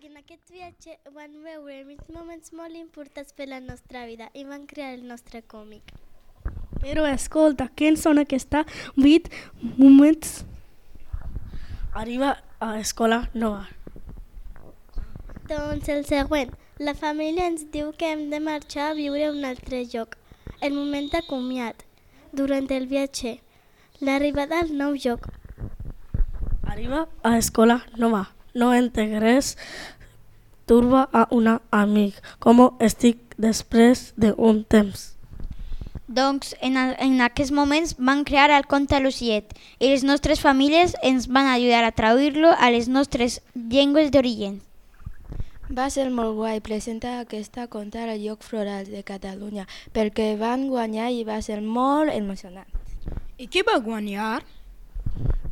En aquest viatge van veure uns moments molt importants per la nostra vida i van crear el nostre còmic. Però escolta, quins són aquests vuit moments? Arriba a l'escola nova. Doncs el següent. La família ens diu que hem de marxar a viure a un altre lloc. El moment de comiat. Durant el viatge. L'arribada al nou lloc. Arriba a l'escola nova. No entengues turba a un amic. Com estic després d'un temps? Doncs en, el, en aquests moments van crear el conte Luciet i les nostres famílies ens van ajudar a traduir-lo a les nostres llengües d'origen. Va ser molt guai presentar aquesta conta al lloc floral de Catalunya perquè van guanyar i va ser molt emocionant. I qui va guanyar?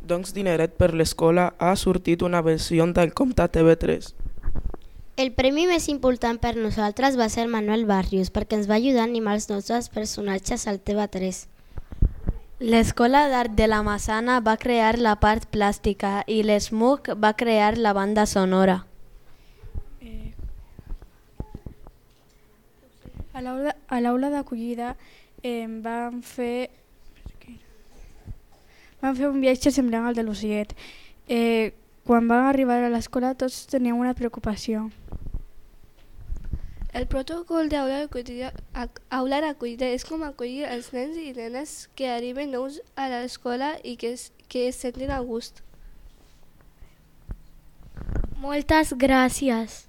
Doncs dineret per l'escola ha sortit una versió del Comte TV3. El premi més important per nosaltres va ser Manuel Barrios perquè ens va ajudar a animar els nostres personatges al TV3. L'Escola d'Art de la Massana va crear la part plàstica i l'ESMUC va crear la banda sonora. A l'aula d'acollida eh, vam fer vam fer un viatge semblant al de l'Ociet. Eh, quan vam arribar a l'escola tots teníem una preocupació. El protocol d'aula d'acollida és com acollir els nens i nenes que arriben nous a l'escola i que, que es sentin a gust. Moltes gràcies.